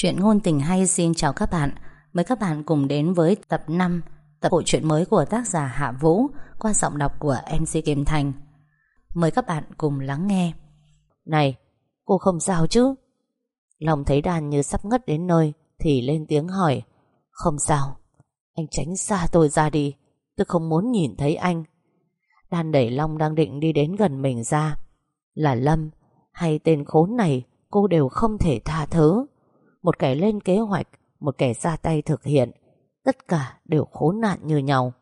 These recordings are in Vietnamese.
Chuyện ngôn tình hay xin chào các bạn. Mời các bạn cùng đến với tập 5 Tập bộ truyện mới của tác giả Hạ Vũ Qua giọng đọc của MC Kim Thành. Mời các bạn cùng lắng nghe. Này, Cô không sao chứ? Lòng thấy đàn như sắp ngất đến nơi Thì lên tiếng hỏi. Không sao, Anh tránh xa tôi ra đi. Tôi không muốn nhìn thấy anh. Đàn đẩy Long đang định đi đến gần mình ra. Là Lâm, Hay tên khốn này, Cô đều không thể tha thứ một kẻ lên kế hoạch, một kẻ ra tay thực hiện, tất cả đều khốn nạn như nhau.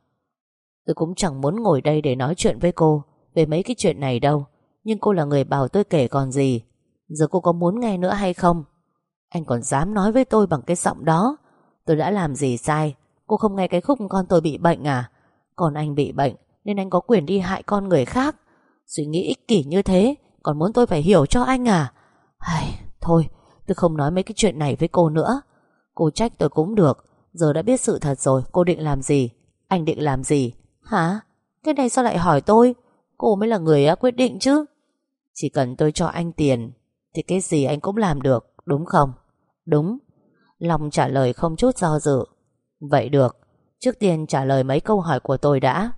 Tôi cũng chẳng muốn ngồi đây để nói chuyện với cô về mấy cái chuyện này đâu, nhưng cô là người bảo tôi kể còn gì. Giờ cô có muốn nghe nữa hay không? Anh còn dám nói với tôi bằng cái giọng đó. Tôi đã làm gì sai? Cô không nghe cái khúc con tôi bị bệnh à? Còn anh bị bệnh nên anh có quyền đi hại con người khác. Suy nghĩ ích kỷ như thế còn muốn tôi phải hiểu cho anh à? Ai, thôi, Tôi không nói mấy cái chuyện này với cô nữa. Cô trách tôi cũng được. Giờ đã biết sự thật rồi. Cô định làm gì? Anh định làm gì? Hả? Cái này sao lại hỏi tôi? Cô mới là người quyết định chứ. Chỉ cần tôi cho anh tiền, Thì cái gì anh cũng làm được, Đúng không? Đúng. Lòng trả lời không chút do dự. Vậy được. Trước tiên trả lời mấy câu hỏi của tôi đã.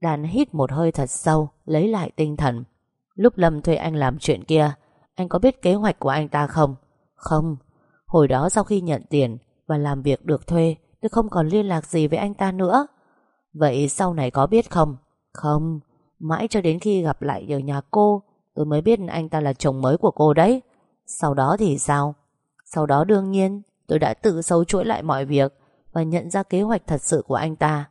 Đàn hít một hơi thật sâu, Lấy lại tinh thần. Lúc Lâm thuê anh làm chuyện kia, Anh có biết kế hoạch của anh ta không? Không, hồi đó sau khi nhận tiền và làm việc được thuê, tôi không còn liên lạc gì với anh ta nữa. Vậy sau này có biết không? Không, mãi cho đến khi gặp lại ở nhà cô, tôi mới biết anh ta là chồng mới của cô đấy. Sau đó thì sao? Sau đó đương nhiên, tôi đã tự sâu chuỗi lại mọi việc và nhận ra kế hoạch thật sự của anh ta.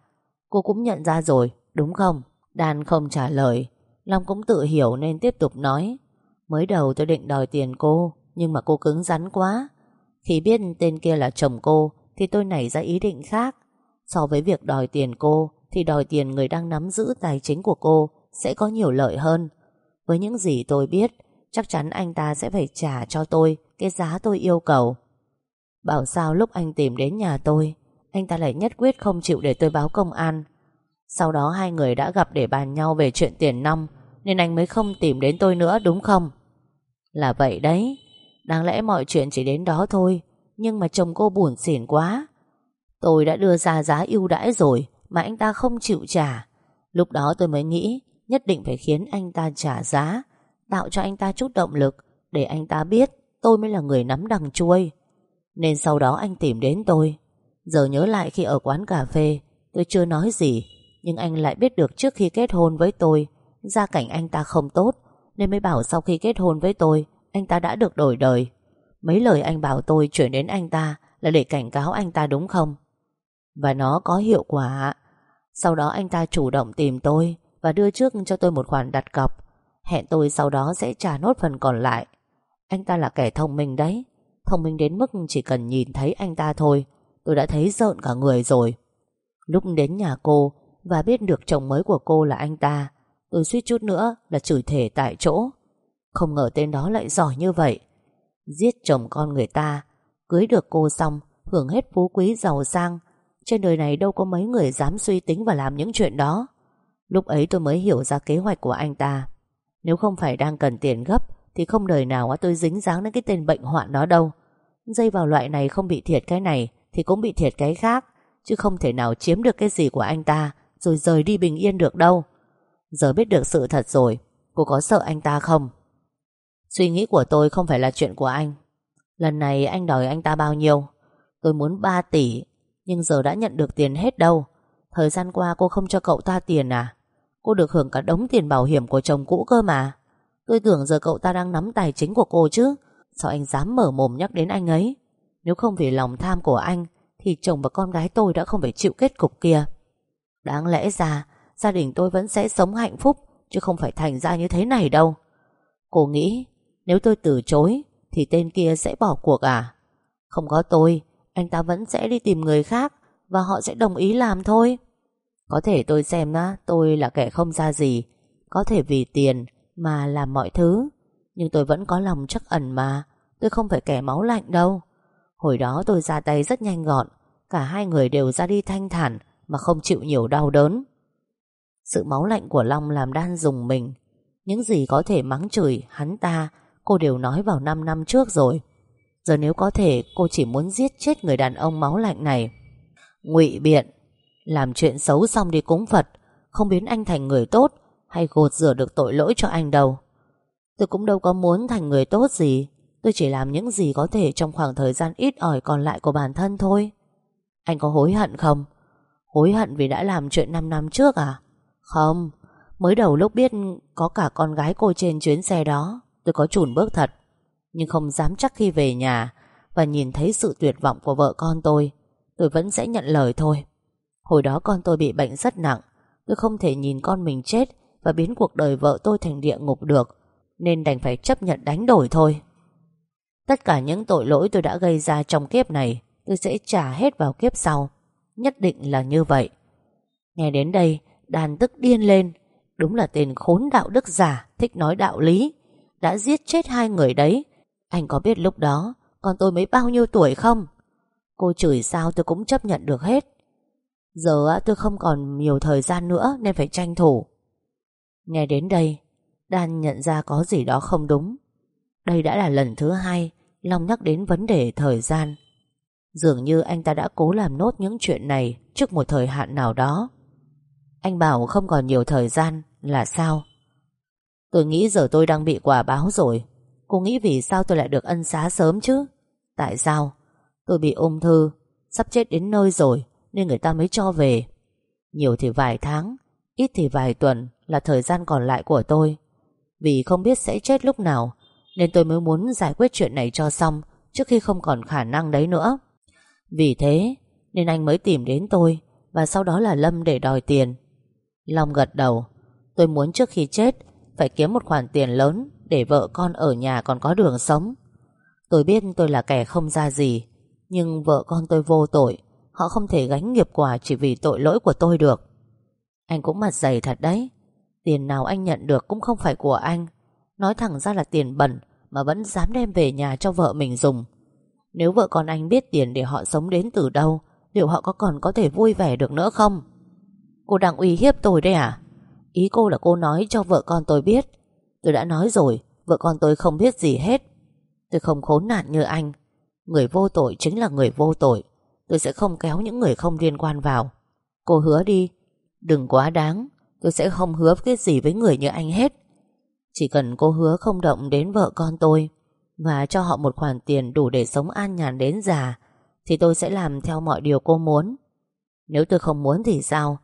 Cô cũng nhận ra rồi, đúng không? Đan không trả lời, Long cũng tự hiểu nên tiếp tục nói. Mới đầu tôi định đòi tiền cô, nhưng mà cô cứng rắn quá. Khi biết tên kia là chồng cô, Thì tôi nảy ra ý định khác. So với việc đòi tiền cô, Thì đòi tiền người đang nắm giữ tài chính của cô Sẽ có nhiều lợi hơn. Với những gì tôi biết, Chắc chắn anh ta sẽ phải trả cho tôi Cái giá tôi yêu cầu. Bảo sao lúc anh tìm đến nhà tôi, Anh ta lại nhất quyết không chịu để tôi báo công an. Sau đó hai người đã gặp để bàn nhau về chuyện tiền nong, Nên anh mới không tìm đến tôi nữa, đúng không? Là vậy đấy. Đáng lẽ mọi chuyện chỉ đến đó thôi, Nhưng mà chồng cô buồn xỉn quá. Tôi đã đưa ra giá ưu đãi rồi, Mà anh ta không chịu trả. Lúc đó tôi mới nghĩ, Nhất định phải khiến anh ta trả giá, Tạo cho anh ta chút động lực, Để anh ta biết tôi mới là người nắm đằng chuôi Nên sau đó anh tìm đến tôi. Giờ nhớ lại khi ở quán cà phê, Tôi chưa nói gì, Nhưng anh lại biết được trước khi kết hôn với tôi, Gia cảnh anh ta không tốt, Nên mới bảo sau khi kết hôn với tôi anh ta đã được đổi đời. Mấy lời anh bảo tôi chuyển đến anh ta Là để cảnh cáo anh ta đúng không? Và nó có hiệu quả. Sau đó anh ta chủ động tìm tôi Và đưa trước cho tôi một khoản đặt cọc. Hẹn tôi sau đó sẽ trả nốt phần còn lại. Anh ta là kẻ thông minh đấy. Thông minh đến mức chỉ cần nhìn thấy anh ta thôi, Tôi đã thấy rợn cả người rồi. Lúc đến nhà cô Và biết được chồng mới của cô là anh ta, Tôi suýt chút nữa là chửi thể tại chỗ không ngờ tên đó lại giỏi như vậy. Giết chồng con người ta, Cưới được cô xong, Hưởng hết phú quý giàu sang. Trên đời này đâu có mấy người dám suy tính Và làm những chuyện đó. Lúc ấy tôi mới hiểu ra kế hoạch của anh ta. Nếu không phải đang cần tiền gấp, Thì không đời nào tôi dính dáng đến cái tên bệnh hoạn đó đâu. Dây vào loại này không bị thiệt cái này, Thì cũng bị thiệt cái khác. Chứ không thể nào chiếm được cái gì của anh ta, Rồi rời đi bình yên được đâu. Giờ biết được sự thật rồi, Cô có sợ anh ta không? Suy nghĩ của tôi không phải là chuyện của anh. Lần này anh đòi anh ta bao nhiêu? Tôi muốn 3 tỷ, Nhưng giờ đã nhận được tiền hết đâu. Thời gian qua cô không cho cậu ta tiền à? Cô được hưởng cả đống tiền bảo hiểm của chồng cũ cơ mà. Tôi tưởng giờ cậu ta đang nắm tài chính của cô chứ. Sao anh dám mở mồm nhắc đến anh ấy? Nếu không vì lòng tham của anh, Thì chồng và con gái tôi đã không phải chịu kết cục kia. Đáng lẽ ra, Gia đình tôi vẫn sẽ sống hạnh phúc, Chứ không phải thành ra như thế này đâu. Cô nghĩ nếu tôi từ chối, Thì tên kia sẽ bỏ cuộc à? Không có tôi, Anh ta vẫn sẽ đi tìm người khác Và họ sẽ đồng ý làm thôi. Có thể tôi xem á, Tôi là kẻ không ra gì. Có thể vì tiền mà làm mọi thứ. Nhưng tôi vẫn có lòng chắc ẩn mà. Tôi không phải kẻ máu lạnh đâu. Hồi đó tôi ra tay rất nhanh gọn. Cả hai người đều ra đi thanh thản Mà không chịu nhiều đau đớn. Sự máu lạnh của Long làm đan dùng mình. Những gì có thể mắng chửi hắn ta Cô đều nói vào 5 năm trước rồi. Giờ nếu có thể, cô chỉ muốn giết chết người đàn ông máu lạnh này. Ngụy biện, Làm chuyện xấu xong đi cúng Phật, Không biến anh thành người tốt, Hay gột rửa được tội lỗi cho anh đâu? Tôi cũng đâu có muốn thành người tốt gì, Tôi chỉ làm những gì có thể Trong khoảng thời gian ít ỏi còn lại của bản thân thôi. Anh có hối hận không? Hối hận vì đã làm chuyện 5 năm trước à? Không, Mới đầu lúc biết có cả con gái cô trên chuyến xe đó. Tôi có chùn bước thật, Nhưng không dám chắc khi về nhà Và nhìn thấy sự tuyệt vọng của vợ con tôi Tôi vẫn sẽ nhận lời thôi. Hồi đó con tôi bị bệnh rất nặng, Tôi không thể nhìn con mình chết Và biến cuộc đời vợ tôi thành địa ngục được, Nên đành phải chấp nhận đánh đổi thôi. Tất cả những tội lỗi tôi đã gây ra trong kiếp này, Tôi sẽ trả hết vào kiếp sau. Nhất định là như vậy. Nghe đến đây Đàn tức điên lên. Đúng là tên khốn đạo đức giả, Thích nói đạo lý. Đã giết chết hai người đấy. Anh có biết lúc đó, Con tôi mới bao nhiêu tuổi không? Cô chửi sao tôi cũng chấp nhận được hết. Giờ tôi không còn nhiều thời gian nữa Nên phải tranh thủ. Nghe đến đây Đan nhận ra có gì đó không đúng. Đây đã là lần thứ hai Long nhắc đến vấn đề thời gian. Dường như anh ta đã cố làm nốt những chuyện này Trước một thời hạn nào đó. Anh bảo không còn nhiều thời gian Là sao? Tôi nghĩ giờ tôi đang bị quả báo rồi. Cô nghĩ vì sao tôi lại được ân xá sớm chứ? Tại sao? Tôi bị ung thư, Sắp chết đến nơi rồi, Nên người ta mới cho về. Nhiều thì vài tháng, Ít thì vài tuần là thời gian còn lại của tôi. Vì không biết sẽ chết lúc nào, Nên tôi mới muốn giải quyết chuyện này cho xong, Trước khi không còn khả năng đấy nữa. Vì thế, Nên anh mới tìm đến tôi, Và sau đó là Lâm để đòi tiền. Long gật đầu, Tôi muốn trước khi chết phải kiếm một khoản tiền lớn Để vợ con ở nhà còn có đường sống. Tôi biết tôi là kẻ không ra gì, nhưng vợ con tôi vô tội, Họ không thể gánh nghiệp quả chỉ vì tội lỗi của tôi được. Anh cũng mặt dày thật đấy, Tiền nào anh nhận được cũng không phải của anh. Nói thẳng ra là tiền bẩn Mà vẫn dám đem về nhà cho vợ mình dùng. Nếu vợ con anh biết tiền để họ sống đến từ đâu, Liệu họ có còn có thể vui vẻ được nữa không? Cô đang uy hiếp tôi đấy à? Ý cô là cô nói cho vợ con tôi biết. Tôi đã nói rồi, Vợ con tôi không biết gì hết. Tôi không khốn nạn như anh. Người vô tội chính là người vô tội. Tôi sẽ không kéo những người không liên quan vào. Cô hứa đi. Đừng quá đáng. Tôi sẽ không hứa cái gì với người như anh hết. Chỉ cần cô hứa không động đến vợ con tôi, Và cho họ một khoản tiền đủ để sống an nhàn đến già, Thì tôi sẽ làm theo mọi điều cô muốn. Nếu tôi không muốn thì sao?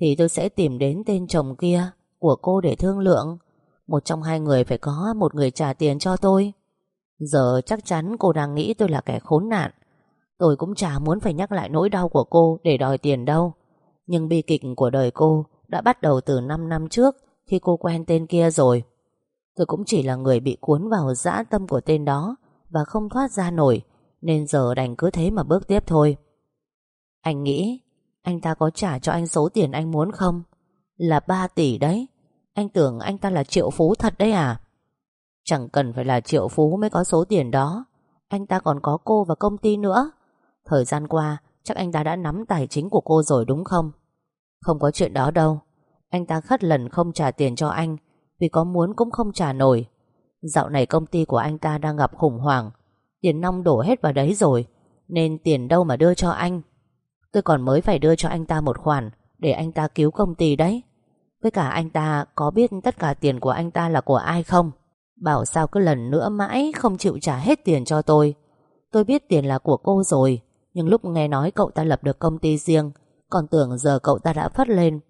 Thì tôi sẽ tìm đến tên chồng kia Của cô để thương lượng. Một trong hai người phải có một người trả tiền cho tôi. Giờ chắc chắn cô đang nghĩ tôi là kẻ khốn nạn. Tôi cũng chả muốn phải nhắc lại nỗi đau của cô để đòi tiền đâu. Nhưng bi kịch của đời cô đã bắt đầu từ 5 năm trước khi cô quen tên kia rồi. Tôi cũng chỉ là người bị cuốn vào dã tâm của tên đó và không thoát ra nổi, nên giờ đành cứ thế mà bước tiếp thôi. Anh nghĩ anh ta có trả cho anh số tiền anh muốn không? Là 3 tỷ đấy. Anh tưởng anh ta là triệu phú thật đấy à? Chẳng cần phải là triệu phú mới có số tiền đó. Anh ta còn có cô và công ty nữa. Thời gian qua, Chắc anh ta đã nắm tài chính của cô rồi đúng không? Không có chuyện đó đâu. Anh ta khất lần không trả tiền cho anh. Vì có muốn cũng không trả nổi. Dạo này công ty của anh ta đang gặp khủng hoảng. Tiền nong đổ hết vào đấy rồi. Nên tiền đâu mà đưa cho anh? Tôi còn mới phải đưa cho anh ta một khoản, Để anh ta cứu công ty đấy. Với cả anh ta có biết tất cả tiền của anh ta là của ai không? Bảo sao cứ lần nữa mãi không chịu trả hết tiền cho tôi. Tôi biết tiền là của cô rồi, Nhưng lúc nghe nói cậu ta lập được công ty riêng, Còn tưởng giờ cậu ta đã phất lên.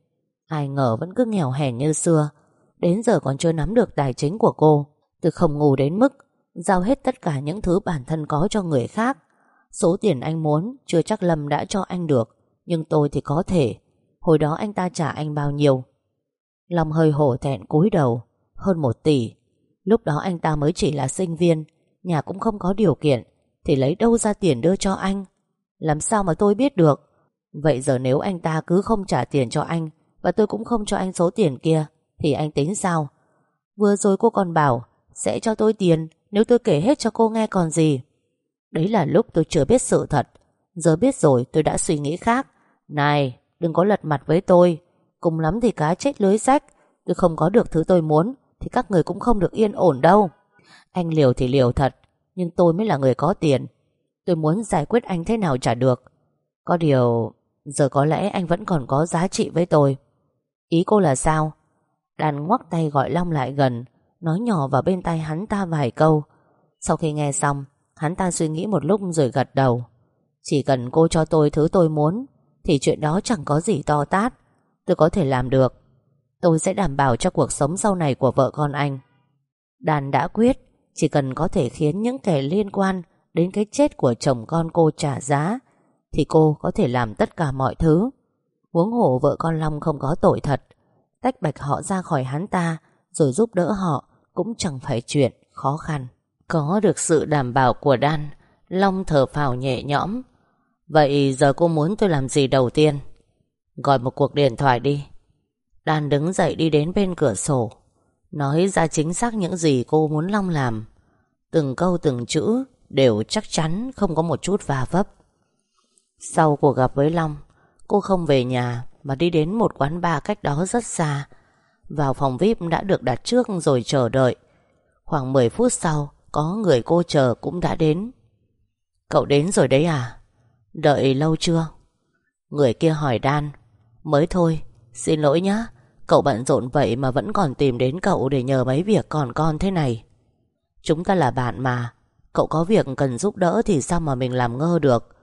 Ai ngờ vẫn cứ nghèo hèn như xưa. Đến giờ còn chưa nắm được tài chính của cô. Từ không ngủ đến mức Giao hết tất cả những thứ bản thân có cho người khác. Số tiền anh muốn Chưa chắc Lâm đã cho anh được, Nhưng tôi thì có thể. Hồi đó anh ta trả anh bao nhiêu? Long hơi hổ thẹn cúi đầu. Hơn một tỷ. Lúc đó anh ta mới chỉ là sinh viên, Nhà cũng không có điều kiện, Thì lấy đâu ra tiền đưa cho anh? Làm sao mà tôi biết được? Vậy giờ nếu anh ta cứ không trả tiền cho anh, Và tôi cũng không cho anh số tiền kia, Thì anh tính sao? Vừa rồi cô còn bảo, Sẽ cho tôi tiền, nếu tôi kể hết cho cô nghe còn gì? Đấy là lúc tôi chưa biết sự thật. Giờ biết rồi tôi đã suy nghĩ khác. Này đừng có lật mặt với tôi. Cùng lắm thì cá chết lưới rách. Tôi không có được thứ tôi muốn thì các người cũng không được yên ổn đâu. Anh liều thì liều thật, Nhưng tôi mới là người có tiền. Tôi muốn giải quyết anh thế nào chả được. Có điều Giờ có lẽ anh vẫn còn có giá trị với tôi. Ý cô là sao? Đàn ngoắc tay gọi Long lại gần Nói nhỏ vào bên tay hắn ta vài câu. Sau khi nghe xong Hắn ta suy nghĩ một lúc rồi gật đầu. Chỉ cần cô cho tôi thứ tôi muốn, Thì chuyện đó chẳng có gì to tát. Tôi có thể làm được. Tôi sẽ đảm bảo cho cuộc sống sau này của vợ con anh. Đàn đã quyết, Chỉ cần có thể khiến những kẻ liên quan Đến cái chết của chồng con cô trả giá, Thì cô có thể làm tất cả mọi thứ. Huống hồ vợ con Long không có tội thật, Tách bạch họ ra khỏi hắn ta, Rồi giúp đỡ họ Cũng chẳng phải chuyện khó khăn. Có được sự đảm bảo của Đan Long thở phào nhẹ nhõm. Vậy giờ cô muốn tôi làm gì đầu tiên? Gọi một cuộc điện thoại đi. Đan đứng dậy đi đến bên cửa sổ, Nói ra chính xác những gì cô muốn Long làm. Từng câu từng chữ Đều chắc chắn không có một chút va vấp. Sau cuộc gặp với Long, Cô không về nhà Mà đi đến một quán bar cách đó rất xa. Vào phòng VIP đã được đặt trước rồi chờ đợi. Khoảng 10 phút sau có người cô chờ cũng đã đến. Cậu đến rồi đấy à? Đợi lâu chưa? Người kia hỏi Đan Mới thôi, Xin lỗi nhá. Cậu bận rộn vậy mà vẫn còn tìm đến cậu Để nhờ mấy việc còn con thế này. Chúng ta là bạn mà. Cậu có việc cần giúp đỡ Thì sao mà mình làm ngơ được?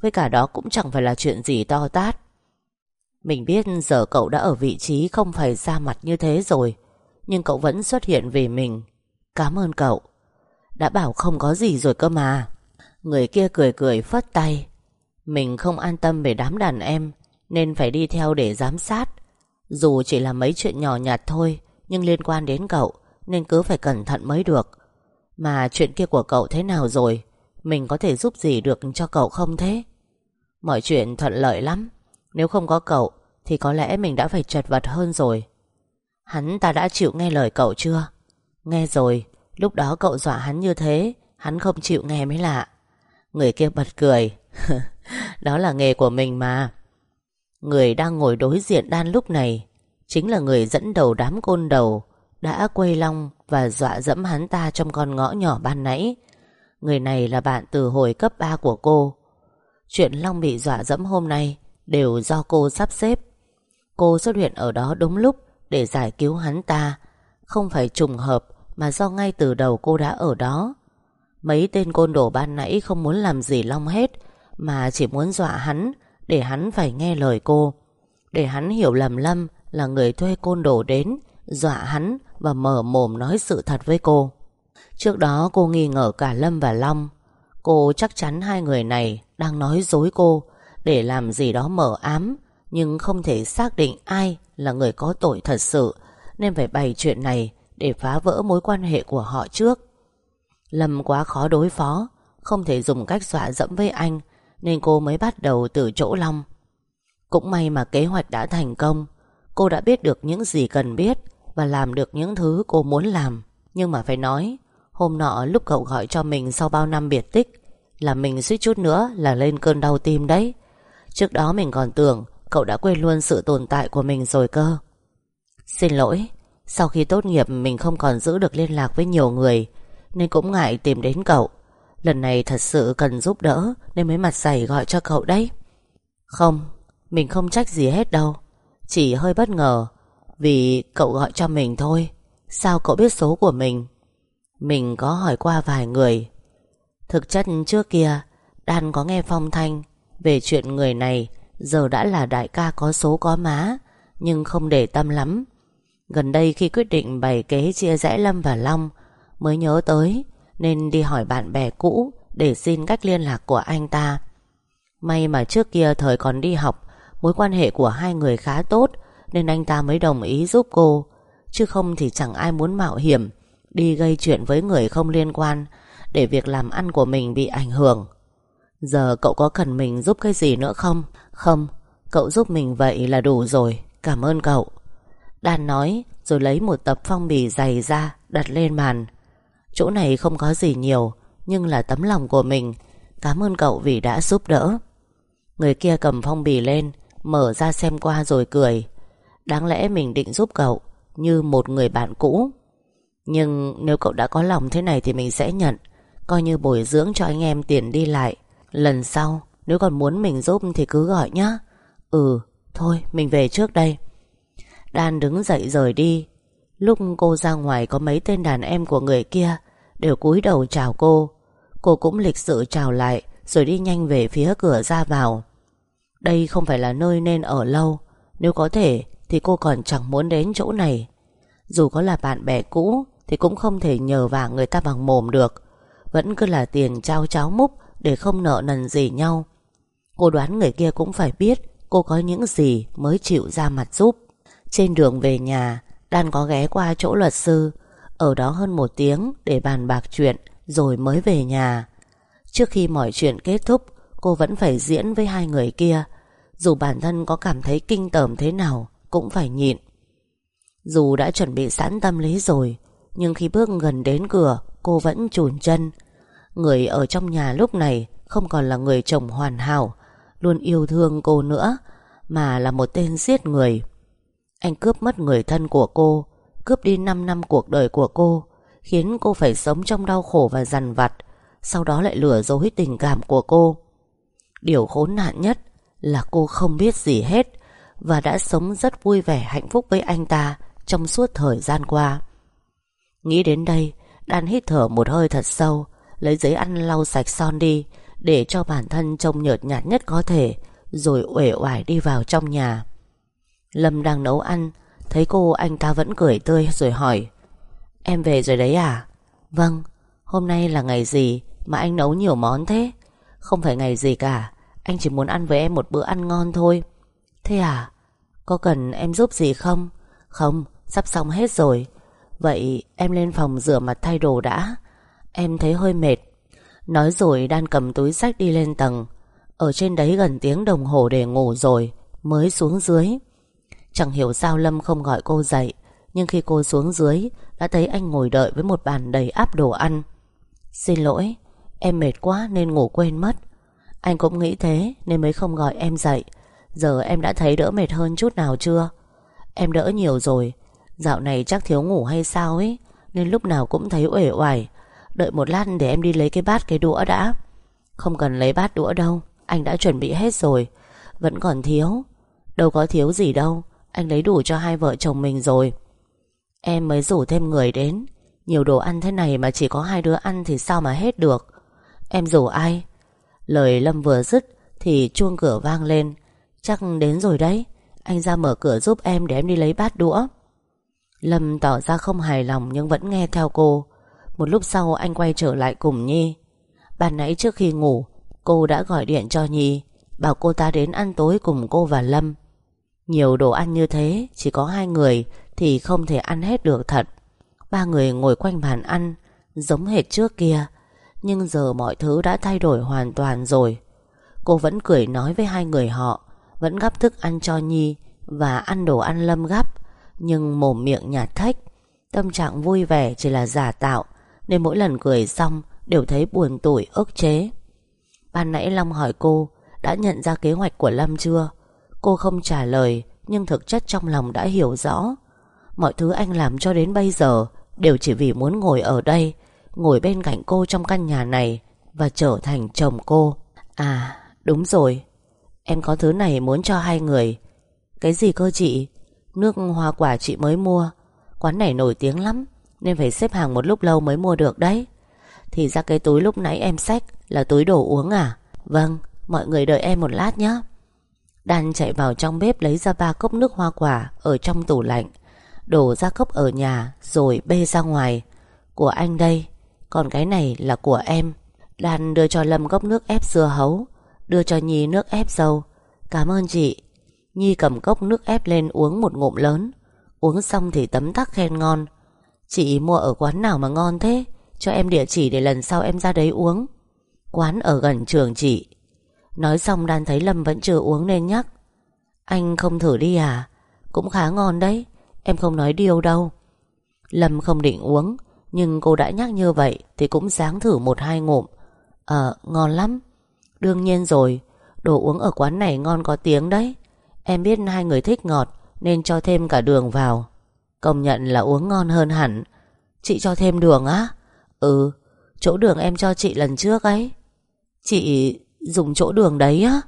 Với cả đó cũng chẳng phải là chuyện gì to tát. Mình biết giờ cậu đã ở vị trí Không phải ra mặt như thế rồi, Nhưng cậu vẫn xuất hiện vì mình. Cảm ơn cậu. Đã bảo không có gì rồi cơ mà. Người kia cười cười phất tay. Mình không an tâm về đám đàn em, Nên phải đi theo để giám sát. Dù chỉ là mấy chuyện nhỏ nhặt thôi, Nhưng liên quan đến cậu, Nên cứ phải cẩn thận mới được. Mà chuyện kia của cậu thế nào rồi? Mình có thể giúp gì được cho cậu không thế? Mọi chuyện thuận lợi lắm. Nếu không có cậu, Thì có lẽ mình đã phải chật vật hơn rồi. Hắn ta đã chịu nghe lời cậu chưa? Nghe rồi Lúc đó cậu dọa hắn như thế, Hắn không chịu nghe mới lạ. Người kia bật cười. Đó là nghề của mình mà. Người đang ngồi đối diện đan lúc này Chính là người dẫn đầu đám côn đầu, Đã quay long Và dọa dẫm hắn ta trong con ngõ nhỏ ban nãy. Người này là bạn từ hồi cấp 3 của cô. Chuyện Long bị dọa dẫm hôm nay Đều do cô sắp xếp. Cô xuất hiện ở đó đúng lúc Để giải cứu hắn ta, Không phải trùng hợp mà do ngay từ đầu cô đã ở đó. Mấy tên côn đồ ban nãy không muốn làm gì Long hết, Mà chỉ muốn dọa hắn, Để hắn phải nghe lời cô. Để hắn hiểu lầm Lâm Là người thuê côn đồ đến, Dọa hắn và mở mồm nói sự thật với cô. Trước đó cô nghi ngờ cả Lâm và Long. Cô chắc chắn hai người này Đang nói dối cô, Để làm gì đó mở ám, Nhưng không thể xác định ai Là người có tội thật sự, Nên phải bày chuyện này để phá vỡ mối quan hệ của họ trước. Lâm quá khó đối phó, Không thể dùng cách dọa dẫm với anh, Nên cô mới bắt đầu từ chỗ Long. Cũng may mà kế hoạch đã thành công, Cô đã biết được những gì cần biết Và làm được những thứ cô muốn làm. Nhưng mà phải nói, Hôm nọ lúc cậu gọi cho mình sau bao năm biệt tích, Là mình suýt chút nữa là lên cơn đau tim đấy. Trước đó mình còn tưởng Cậu đã quên luôn sự tồn tại của mình rồi cơ. Xin lỗi sau khi tốt nghiệp, mình không còn giữ được liên lạc với nhiều người, nên cũng ngại tìm đến cậu. Lần này thật sự cần giúp đỡ, Nên mới mặt dày gọi cho cậu đấy. Không, Mình không trách gì hết đâu. Chỉ hơi bất ngờ, Vì cậu gọi cho mình thôi. Sao cậu biết số của mình? Mình có hỏi qua vài người. Thực chất trước kia, Đan có nghe phong thanh Về chuyện người này, Giờ đã là đại ca có số có má, Nhưng không để tâm lắm. Gần đây khi quyết định bày kế chia rẽ Lâm và Long Mới nhớ tới Nên đi hỏi bạn bè cũ Để xin cách liên lạc của anh ta. May mà trước kia thời còn đi học Mối quan hệ của hai người khá tốt Nên anh ta mới đồng ý giúp cô. Chứ không thì chẳng ai muốn mạo hiểm Đi gây chuyện với người không liên quan Để việc làm ăn của mình bị ảnh hưởng. Giờ cậu có cần mình giúp cái gì nữa không? Không, cậu giúp mình vậy là đủ rồi. Cảm ơn cậu. Đan nói, rồi lấy một tập phong bì dày ra, Đặt lên bàn Chỗ này không có gì nhiều, Nhưng là tấm lòng của mình. Cảm ơn cậu vì đã giúp đỡ. Người kia cầm phong bì lên, Mở ra xem qua rồi cười. Đáng lẽ mình định giúp cậu, Như một người bạn cũ. Nhưng nếu cậu đã có lòng thế này Thì mình sẽ nhận. Coi như bồi dưỡng cho anh em tiền đi lại. Lần sau, nếu còn muốn mình giúp thì cứ gọi nhá. Ừ thôi, mình về trước đây. Đan đứng dậy rời đi. Lúc cô ra ngoài có mấy tên đàn em của người kia, Đều cúi đầu chào cô. Cô cũng lịch sự chào lại, Rồi đi nhanh về phía cửa ra vào. Đây không phải là nơi nên ở lâu. Nếu có thể, Thì cô còn chẳng muốn đến chỗ này. Dù có là bạn bè cũ, Thì cũng không thể nhờ vả người ta bằng mồm được. Vẫn cứ là tiền trao cháo múc Để không nợ nần gì nhau. Cô đoán người kia cũng phải biết Cô có những gì mới chịu ra mặt giúp. Trên đường về nhà, Đan có ghé qua chỗ luật sư. Ở đó hơn một tiếng để bàn bạc chuyện, Rồi mới về nhà. Trước khi mọi chuyện kết thúc, Cô vẫn phải diễn với hai người kia. Dù bản thân có cảm thấy kinh tởm thế nào, Cũng phải nhịn. Dù đã chuẩn bị sẵn tâm lý rồi, Nhưng khi bước gần đến cửa, Cô vẫn chùn chân. Người ở trong nhà lúc này Không còn là người chồng hoàn hảo, Luôn yêu thương cô nữa, Mà là một tên giết người. Anh cướp mất người thân của cô, Cướp đi 5 năm cuộc đời của cô, Khiến cô phải sống trong đau khổ và dằn vặt, Sau đó lại lừa dối tình cảm của cô. Điều khốn nạn nhất Là cô không biết gì hết Và đã sống rất vui vẻ, hạnh phúc với anh ta Trong suốt thời gian qua. Nghĩ đến đây, Đan hít thở một hơi thật sâu, Lấy giấy ăn lau sạch son đi, để cho bản thân trông nhợt nhạt nhất có thể, Rồi uể oải đi vào trong nhà. Lâm đang nấu ăn, Thấy cô anh ta vẫn cười tươi rồi hỏi, Em về rồi đấy à? Vâng Hôm nay là ngày gì mà anh nấu nhiều món thế? Không phải ngày gì cả, Anh chỉ muốn ăn với em một bữa ăn ngon thôi. Thế à? Có cần em giúp gì không? Không, sắp xong hết rồi. Vậy em lên phòng rửa mặt thay đồ đã. Em thấy hơi mệt. Nói rồi Đan cầm túi sách đi lên tầng. Ở trên đấy gần tiếng đồng hồ để ngủ rồi, Mới xuống dưới. Chẳng hiểu sao Lâm không gọi cô dậy, Nhưng khi cô xuống dưới, Đã thấy anh ngồi đợi với một bàn đầy áp đồ ăn. Xin lỗi, Em mệt quá nên ngủ quên mất. Anh cũng nghĩ thế nên mới không gọi em dậy. Giờ em đã thấy đỡ mệt hơn chút nào chưa? Em đỡ nhiều rồi. Dạo này chắc thiếu ngủ hay sao ấy, Nên lúc nào cũng thấy uể oải. Đợi một lát để em đi lấy cái bát, cái đũa đã. Không cần lấy bát, đũa đâu, Anh đã chuẩn bị hết rồi. Vẫn còn thiếu. Đâu có thiếu gì đâu. Anh lấy đủ cho hai vợ chồng mình rồi. Em mới rủ thêm người đến. Nhiều đồ ăn thế này mà chỉ có hai đứa ăn Thì sao mà hết được. Em rủ ai? Lời Lâm vừa dứt Thì chuông cửa vang lên. Chắc đến rồi đấy. Anh ra mở cửa giúp em để em đi lấy bát đũa. Lâm tỏ ra không hài lòng Nhưng vẫn nghe theo cô. Một lúc sau anh quay trở lại cùng Nhi. Ban nãy trước khi ngủ, Cô đã gọi điện cho Nhi, Bảo cô ta đến ăn tối cùng cô và Lâm. Nhiều đồ ăn như thế, Chỉ có hai người Thì không thể ăn hết được thật. Ba người ngồi quanh bàn ăn, Giống hệt trước kia, Nhưng giờ mọi thứ đã thay đổi hoàn toàn rồi. Cô vẫn cười nói với hai người họ, Vẫn gắp thức ăn cho Nhi Và ăn đồ ăn Lâm gắp, Nhưng mồm miệng nhạt thách. Tâm trạng vui vẻ chỉ là giả tạo, nên mỗi lần cười xong Đều thấy buồn tủi, ức chế. Ban nãy Long hỏi cô, Đã nhận ra kế hoạch của Lâm chưa? Cô không trả lời, Nhưng thực chất trong lòng đã hiểu rõ. Mọi thứ anh làm cho đến bây giờ Đều chỉ vì muốn ngồi ở đây, Ngồi bên cạnh cô trong căn nhà này Và trở thành chồng cô. À đúng rồi. Em có thứ này muốn cho hai người. Cái gì cơ chị? Nước hoa quả chị mới mua. Quán này nổi tiếng lắm, nên phải xếp hàng một lúc lâu mới mua được đấy. Thì ra cái túi lúc nãy em xách Là túi đồ uống à? Vâng mọi người đợi em một lát nhé Đan chạy vào trong bếp lấy ra ba cốc nước hoa quả Ở trong tủ lạnh, Đổ ra cốc ở nhà Rồi bê ra ngoài. Của anh đây, Còn cái này là của em. Đan đưa cho Lâm cốc nước ép dưa hấu, Đưa cho Nhi nước ép dâu Cảm ơn chị. Nhi cầm cốc nước ép lên uống một ngụm lớn. Uống xong thì tấm tắc khen ngon. Chị mua ở quán nào mà ngon thế? Cho em địa chỉ để lần sau em ra đấy uống. Quán ở gần trường chị. Nói xong đan thấy Lâm vẫn chưa uống nên nhắc. Anh không thử đi à? Cũng khá ngon đấy. Em không nói điều đâu. Lâm không định uống, Nhưng cô đã nhắc như vậy Thì cũng dáng thử một hai ngụm. Ờ ngon lắm. Đương nhiên rồi, Đồ uống ở quán này ngon có tiếng đấy. Em biết hai người thích ngọt, Nên cho thêm cả đường vào. Công nhận là uống ngon hơn hẳn. Chị cho thêm đường á? Ừ Chỗ đường em cho chị lần trước ấy. Chị dùng chỗ đường đấy á.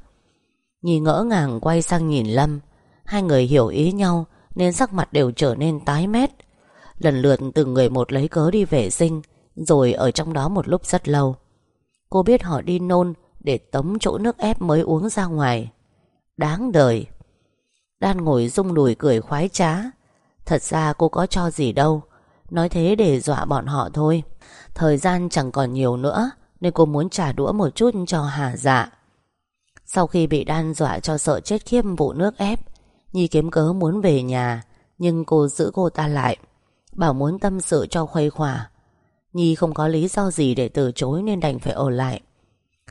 Nhi ngỡ ngàng quay sang nhìn Lâm. Hai người hiểu ý nhau, Nên sắc mặt đều trở nên tái mét. Lần lượt từng người một lấy cớ đi vệ sinh, Rồi ở trong đó một lúc rất lâu. Cô biết họ đi nôn Để tống chỗ nước ép mới uống ra ngoài. Đáng đời. Đan ngồi rung đùi cười khoái trá. Thật ra cô có cho gì đâu. Nói thế để dọa bọn họ thôi. Thời gian chẳng còn nhiều nữa. Nên cô muốn trả đũa một chút cho hà dạ. Sau khi bị đan dọa cho sợ chết khiếp vụ nước ép, Nhi kiếm cớ muốn về nhà, Nhưng cô giữ cô ta lại, Bảo muốn tâm sự cho khuây khỏa. Nhi không có lý do gì để từ chối Nên đành phải ở lại.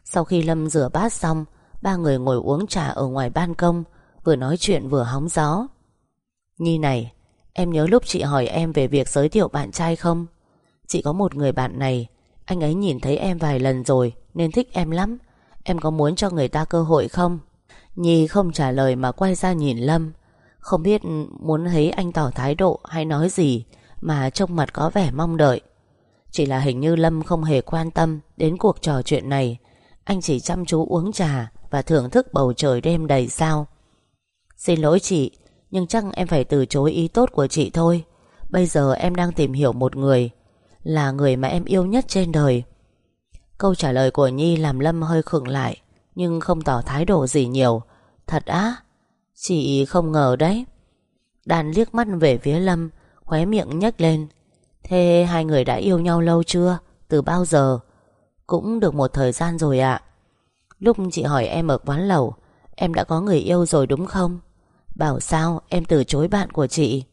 Sau khi Lâm rửa bát xong, Ba người ngồi uống trà ở ngoài ban công, Vừa nói chuyện vừa hóng gió. Nhi này, Em nhớ lúc chị hỏi em về việc giới thiệu bạn trai không? Chị có một người bạn này anh ấy nhìn thấy em vài lần rồi, Nên thích em lắm. Em có muốn cho người ta cơ hội không? Nhi không trả lời mà quay ra nhìn Lâm. Không biết muốn thấy anh tỏ thái độ hay nói gì, Mà trông mặt có vẻ mong đợi. Chỉ là hình như Lâm không hề quan tâm Đến cuộc trò chuyện này. Anh chỉ chăm chú uống trà Và thưởng thức bầu trời đêm đầy sao. Xin lỗi chị, Nhưng chắc em phải từ chối ý tốt của chị thôi. Bây giờ em đang tìm hiểu một người là người mà em yêu nhất trên đời. Câu trả lời của Nhi làm Lâm hơi khựng lại, Nhưng không tỏ thái độ gì nhiều. Thật á, Chị không ngờ đấy. Đàn liếc mắt về phía Lâm, Khóe miệng nhếch lên. Thế hai người đã yêu nhau lâu chưa? Từ bao giờ? Cũng được một thời gian rồi ạ. Lúc chị hỏi em ở quán lẩu, Em đã có người yêu rồi đúng không? Bảo sao, em từ chối bạn của chị.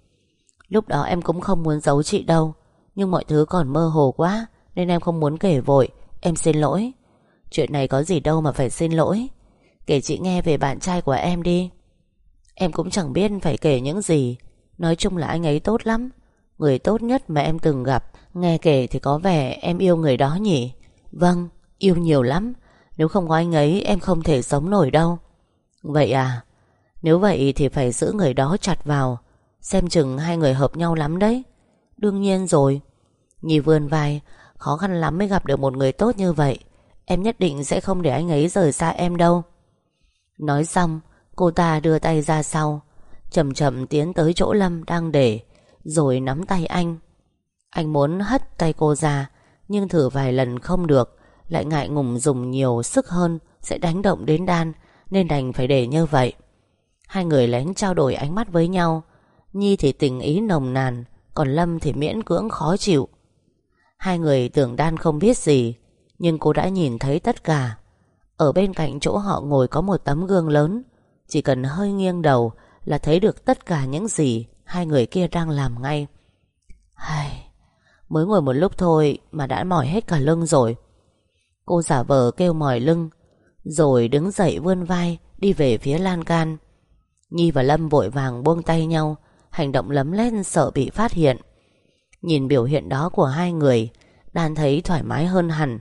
Lúc đó em cũng không muốn giấu chị đâu. Nhưng mọi thứ còn mơ hồ quá Nên em không muốn kể vội. Em xin lỗi. Chuyện này có gì đâu mà phải xin lỗi. Kể chị nghe về bạn trai của em đi. Em cũng chẳng biết phải kể những gì. Nói chung là anh ấy tốt lắm. Người tốt nhất mà em từng gặp. Nghe kể thì có vẻ em yêu người đó nhỉ? Vâng, yêu nhiều lắm. Nếu không có anh ấy em không thể sống nổi đâu. Vậy à? Nếu vậy thì phải giữ người đó chặt vào. Xem chừng hai người hợp nhau lắm đấy. Đương nhiên rồi. Nhi vươn vai, Khó khăn lắm mới gặp được một người tốt như vậy. Em nhất định sẽ không để anh ấy rời xa em đâu. Nói xong, Cô ta đưa tay ra sau, Chậm chậm tiến tới chỗ Lâm đang để, Rồi nắm tay anh. Anh muốn hất tay cô ra, Nhưng thử vài lần không được, Lại ngại ngùng dùng nhiều sức hơn, Sẽ đánh động đến đan, Nên đành phải để như vậy. Hai người lén trao đổi ánh mắt với nhau. Nhi thì tình ý nồng nàn, Còn Lâm thì miễn cưỡng khó chịu. Hai người tưởng đan không biết gì Nhưng cô đã nhìn thấy tất cả. Ở bên cạnh chỗ họ ngồi có một tấm gương lớn. Chỉ cần hơi nghiêng đầu Là thấy được tất cả những gì Hai người kia đang làm ngay. Hai, Mới ngồi một lúc thôi Mà đã mỏi hết cả lưng rồi. Cô giả vờ kêu mỏi lưng Rồi đứng dậy vươn vai Đi về phía lan can. Nhi và Lâm vội vàng buông tay nhau Hành động lấm lên sợ bị phát hiện. Nhìn biểu hiện đó của hai người, Đan thấy thoải mái hơn hẳn.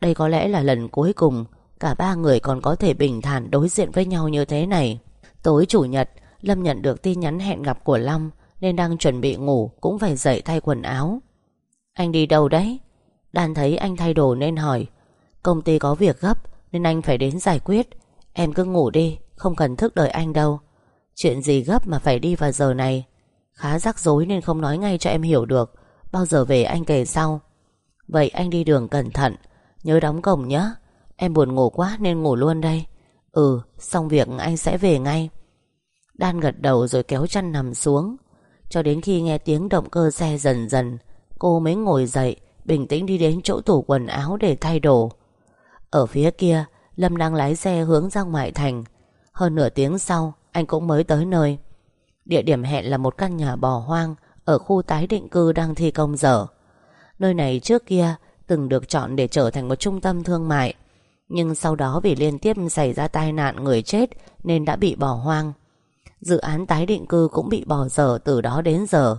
Đây có lẽ là lần cuối cùng Cả ba người còn có thể bình thản đối diện với nhau như thế này. Tối chủ nhật, Lâm nhận được tin nhắn hẹn gặp của Long Nên đang chuẩn bị ngủ Cũng phải dậy thay quần áo. Anh đi đâu đấy? Đan thấy anh thay đồ nên hỏi. Công ty có việc gấp Nên anh phải đến giải quyết. Em cứ ngủ đi, Không cần thức đợi anh đâu. Chuyện gì gấp mà phải đi vào giờ này? Khá rắc rối nên không nói ngay cho em hiểu được. Bao giờ về anh kể sau. Vậy anh đi đường cẩn thận. Nhớ đóng cổng nhé. Em buồn ngủ quá nên ngủ luôn đây. Ừ xong việc anh sẽ về ngay. Đan gật đầu rồi kéo chăn nằm xuống. Cho đến khi nghe tiếng động cơ xe dần dần, Cô mới ngồi dậy, Bình tĩnh đi đến chỗ tủ quần áo để thay đồ. Ở phía kia, Lâm đang lái xe hướng ra ngoại thành. Hơn nửa tiếng sau, Anh cũng mới tới nơi. Địa điểm hẹn là một căn nhà bỏ hoang Ở khu tái định cư đang thi công dở. Nơi này trước kia Từng được chọn để trở thành một trung tâm thương mại, Nhưng sau đó vì liên tiếp xảy ra tai nạn người chết Nên đã bị bỏ hoang. Dự án tái định cư cũng bị bỏ dở từ đó đến giờ.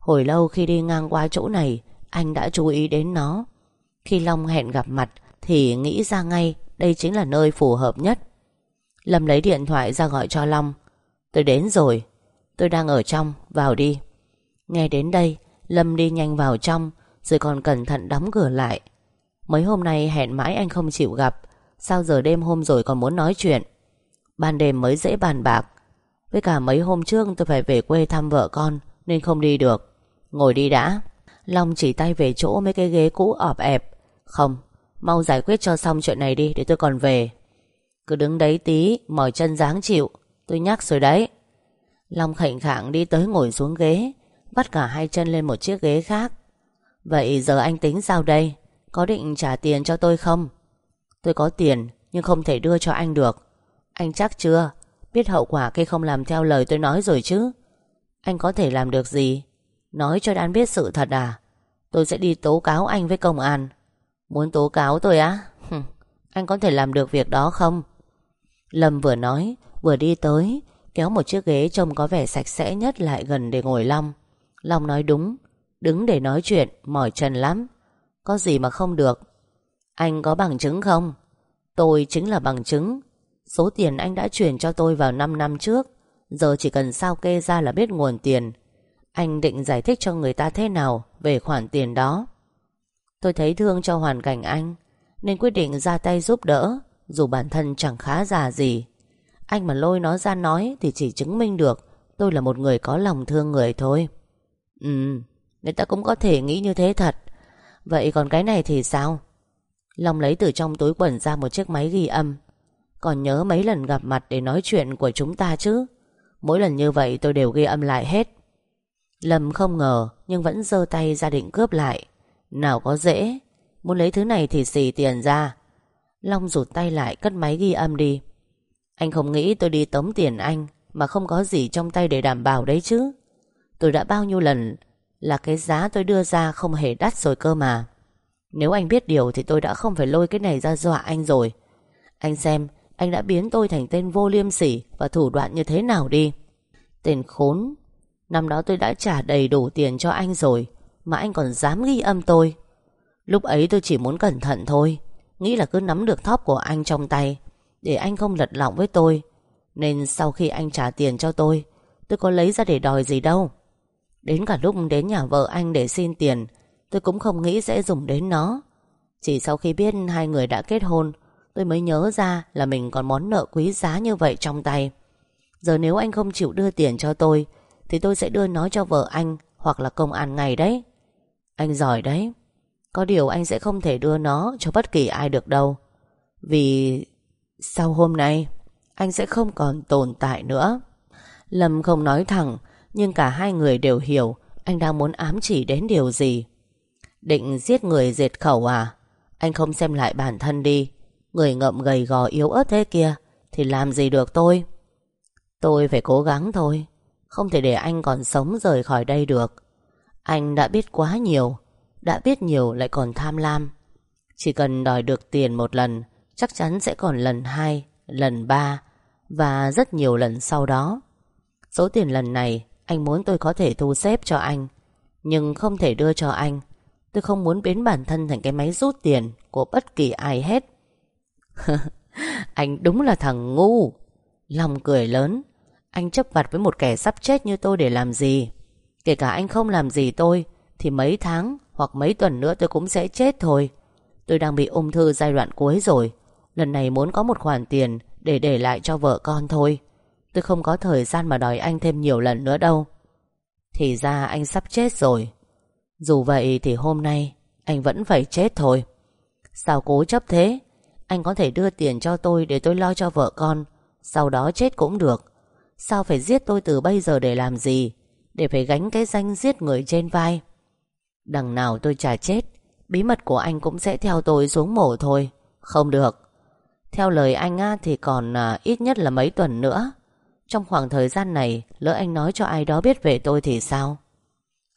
Hồi lâu khi đi ngang qua chỗ này, Anh đã chú ý đến nó. Khi Long hẹn gặp mặt Thì nghĩ ra ngay Đây chính là nơi phù hợp nhất. Lâm lấy điện thoại ra gọi cho Long. Tôi đến rồi. Tôi đang ở trong, vào đi. Nghe đến đây Lâm đi nhanh vào trong Rồi còn cẩn thận đóng cửa lại. Mấy hôm nay hẹn mãi anh không chịu gặp Sao giờ đêm hôm rồi còn muốn nói chuyện? Ban đêm mới dễ bàn bạc. Với cả mấy hôm trước tôi phải về quê thăm vợ con Nên không đi được. Ngồi đi đã. Long chỉ tay về chỗ mấy cái ghế cũ ọp ẹp. Không Mau giải quyết cho xong chuyện này đi để tôi còn về. Cứ đứng đấy tí Mỏi chân dáng chịu. Tôi nhắc rồi đấy. Long khệnh khạng đi tới ngồi xuống ghế Bắt cả hai chân lên một chiếc ghế khác. Vậy giờ anh tính sao đây? Có định trả tiền cho tôi không? Tôi có tiền, Nhưng không thể đưa cho anh được. Anh chắc chưa? Biết hậu quả khi không làm theo lời tôi nói rồi chứ? Anh có thể làm được gì? Nói cho đàn biết sự thật à? Tôi sẽ đi tố cáo anh với công an. Muốn tố cáo tôi á? Anh có thể làm được việc đó không? Lâm vừa nói, Vừa đi tới Kéo một chiếc ghế trông có vẻ sạch sẽ nhất lại gần để ngồi Long. Long nói đúng, Đứng để nói chuyện, mỏi chân lắm. Có gì mà không được. Anh có bằng chứng không? Tôi chính là bằng chứng. Số tiền anh đã chuyển cho tôi vào 5 năm trước. Giờ chỉ cần sao kê ra là biết nguồn tiền. Anh định giải thích cho người ta thế nào Về khoản tiền đó? Tôi thấy thương cho hoàn cảnh anh, Nên quyết định ra tay giúp đỡ, Dù bản thân chẳng khá già gì. Anh mà lôi nó ra nói Thì chỉ chứng minh được Tôi là một người có lòng thương người thôi. Ừ Người ta cũng có thể nghĩ như thế thật. Vậy còn cái này thì sao? Long lấy từ trong túi quần ra một chiếc máy ghi âm. Còn nhớ mấy lần gặp mặt Để nói chuyện của chúng ta chứ? Mỗi lần như vậy tôi đều ghi âm lại hết. Lâm không ngờ Nhưng vẫn giơ tay ra định cướp lại. Nào có dễ, Muốn lấy thứ này thì xì tiền ra. Long rụt tay lại cất máy ghi âm đi. Anh không nghĩ tôi đi tống tiền anh Mà không có gì trong tay để đảm bảo đấy chứ. Tôi đã bao nhiêu lần Là cái giá tôi đưa ra không hề đắt rồi cơ mà. Nếu anh biết điều Thì tôi đã không phải lôi cái này ra dọa anh rồi. Anh xem, Anh đã biến tôi thành tên vô liêm sỉ Và thủ đoạn như thế nào đi. Tên khốn, Năm đó tôi đã trả đầy đủ tiền cho anh rồi Mà anh còn dám ghi âm tôi. Lúc ấy tôi chỉ muốn cẩn thận thôi, Nghĩ là cứ nắm được thóp của anh trong tay. Để anh không lật lọng với tôi. Nên sau khi anh trả tiền cho tôi Tôi có lấy ra để đòi gì đâu. Đến cả lúc đến nhà vợ anh để xin tiền, Tôi cũng không nghĩ sẽ dùng đến nó. Chỉ sau khi biết hai người đã kết hôn, Tôi mới nhớ ra là mình còn món nợ quý giá như vậy trong tay. Giờ nếu anh không chịu đưa tiền cho tôi, Thì tôi sẽ đưa nó cho vợ anh Hoặc là công an ngày đấy. Anh giỏi đấy. Có điều anh sẽ không thể đưa nó cho bất kỳ ai được đâu. Vì sau hôm nay, Anh sẽ không còn tồn tại nữa. Lâm không nói thẳng, Nhưng cả hai người đều hiểu Anh đang muốn ám chỉ đến điều gì. Định giết người diệt khẩu à? Anh không xem lại bản thân đi. Người ngậm gầy gò yếu ớt thế kia Thì làm gì được tôi? Tôi phải cố gắng thôi. Không thể để anh còn sống rời khỏi đây được. Anh đã biết quá nhiều, Đã biết nhiều lại còn tham lam. Chỉ cần đòi được tiền một lần Chắc chắn sẽ còn lần hai, Lần ba Và rất nhiều lần sau đó. Số tiền lần này, Anh muốn tôi có thể thu xếp cho anh, Nhưng không thể đưa cho anh. Tôi không muốn biến bản thân thành cái máy rút tiền Của bất kỳ ai hết. Anh đúng là thằng ngu. Lòng cười lớn. Anh chấp vặt với một kẻ sắp chết như tôi để làm gì? Kể cả anh không làm gì tôi, Thì mấy tháng hoặc mấy tuần nữa tôi cũng sẽ chết thôi. Tôi đang bị ung thư giai đoạn cuối rồi. Lần này muốn có một khoản tiền Để để lại cho vợ con thôi. Tôi không có thời gian mà đòi anh thêm nhiều lần nữa đâu. Thì ra anh sắp chết rồi. Dù vậy thì hôm nay Anh vẫn phải chết thôi. Sao cố chấp thế? Anh có thể đưa tiền cho tôi để tôi lo cho vợ con. Sau đó chết cũng được. Sao phải giết tôi từ bây giờ để làm gì? Để phải gánh cái danh giết người trên vai. Đằng nào tôi chả chết, Bí mật của anh cũng sẽ theo tôi xuống mổ thôi. Không được. Theo lời anh á, thì còn à, ít nhất là mấy tuần nữa. Trong khoảng thời gian này Lỡ anh nói cho ai đó biết về tôi thì sao?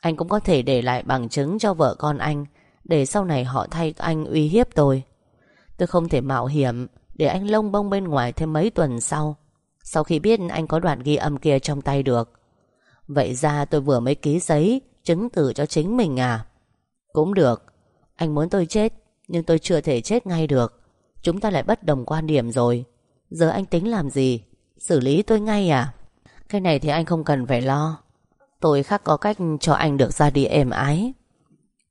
Anh cũng có thể để lại bằng chứng cho vợ con anh Để sau này họ thay anh uy hiếp tôi. Tôi không thể mạo hiểm Để anh lông bông bên ngoài thêm mấy tuần sau. Sau khi biết anh có đoạn ghi âm kia trong tay được. Vậy ra tôi vừa mới ký giấy Chứng tử cho chính mình à? Cũng được Anh muốn tôi chết Nhưng tôi chưa thể chết ngay được. Chúng ta lại bất đồng quan điểm rồi. Giờ anh tính làm gì? Xử lý tôi ngay à? Cái này thì anh không cần phải lo. Tôi khác có cách cho anh được ra đi êm ái.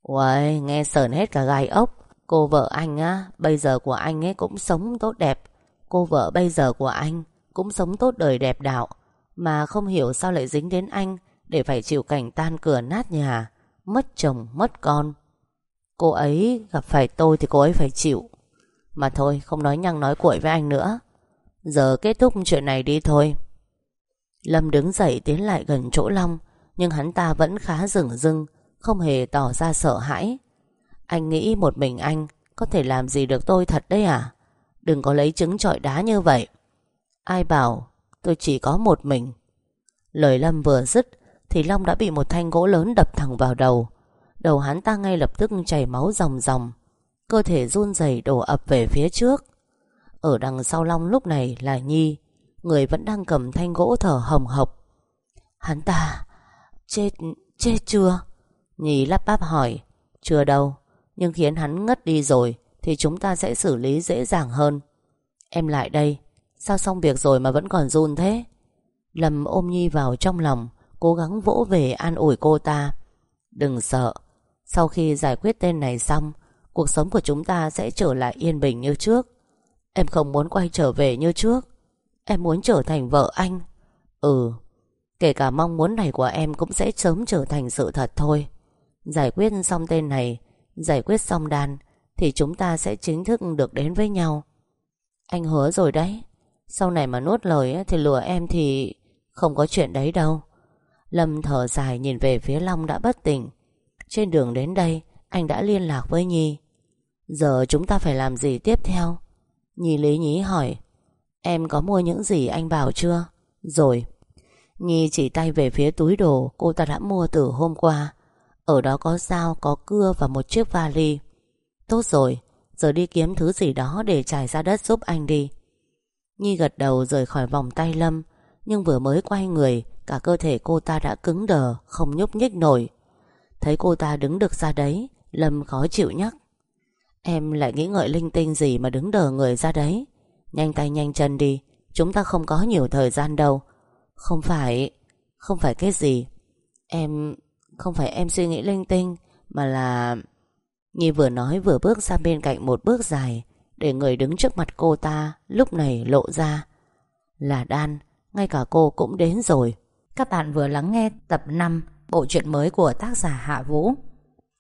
Uầy, nghe sờn hết cả gai ốc. Cô vợ anh á, Bây giờ của anh ấy cũng sống tốt đẹp. Cô vợ bây giờ của anh Cũng sống tốt đời đẹp đạo. Mà không hiểu sao lại dính đến anh Để phải chịu cảnh tan cửa nát nhà. Mất chồng, mất con. Cô ấy gặp phải tôi thì cô ấy phải chịu. Mà thôi, không nói nhăng nói cuội với anh nữa. Giờ kết thúc chuyện này đi thôi. Lâm đứng dậy tiến lại gần chỗ Long, Nhưng hắn ta vẫn khá rừng rưng, Không hề tỏ ra sợ hãi. Anh nghĩ một mình anh Có thể làm gì được tôi thật đấy à? Đừng có lấy trứng trọi đá như vậy. Ai bảo tôi chỉ có một mình? Lời Lâm vừa dứt Thì Long đã bị một thanh gỗ lớn đập thẳng vào đầu. Đầu hắn ta ngay lập tức chảy máu ròng ròng. Cơ thể run rẩy đổ ập về phía trước. Ở đằng sau Long lúc này là Nhi Người vẫn đang cầm thanh gỗ thở hồng hộc. Hắn ta Chết, chết chưa? Nhi lắp bắp hỏi. Chưa đâu Nhưng khiến hắn ngất đi rồi Thì chúng ta sẽ xử lý dễ dàng hơn. Em lại đây Sao xong việc rồi mà vẫn còn run thế? Lâm ôm Nhi vào trong lòng Cố gắng vỗ về an ủi cô ta. Đừng sợ Sau khi giải quyết tên này xong Cuộc sống của chúng ta sẽ trở lại yên bình như trước. Em không muốn quay trở về như trước. Em muốn trở thành vợ anh. Ừ Kể cả mong muốn này của em cũng sẽ sớm trở thành sự thật thôi. Giải quyết xong tên này, Giải quyết xong đàn, Thì chúng ta sẽ chính thức được đến với nhau. Anh hứa rồi đấy. Sau này mà nuốt lời thì lừa em thì Không có chuyện đấy đâu. Lâm thở dài nhìn về phía Long đã bất tỉnh. Trên đường đến đây, Anh đã liên lạc với Nhi. Giờ chúng ta phải làm gì tiếp theo? Nhi lý nhí hỏi. Em có mua những gì anh bảo chưa? Rồi. Nhi chỉ tay về phía túi đồ Cô ta đã mua từ hôm qua. Ở đó có dao, có cưa và một chiếc vali. Tốt rồi. Giờ đi kiếm thứ gì đó để trải ra đất giúp anh đi. Nhi gật đầu rời khỏi vòng tay Lâm Nhưng vừa mới quay người Cả cơ thể cô ta đã cứng đờ Không nhúc nhích nổi. Thấy cô ta đứng được ra đấy Lâm khó chịu nhắc. Em lại nghĩ ngợi linh tinh gì mà đứng đờ người ra đấy. Nhanh tay nhanh chân đi, Chúng ta không có nhiều thời gian đâu. Không phải Không phải cái gì. Em, Không phải em suy nghĩ linh tinh, Mà là Nhi vừa nói vừa bước ra bên cạnh một bước dài, Để người đứng trước mặt cô ta Lúc này lộ ra. Là Đan, Ngay cả cô cũng đến rồi. Các bạn vừa lắng nghe tập 5 Bộ truyện mới của tác giả Hạ Vũ.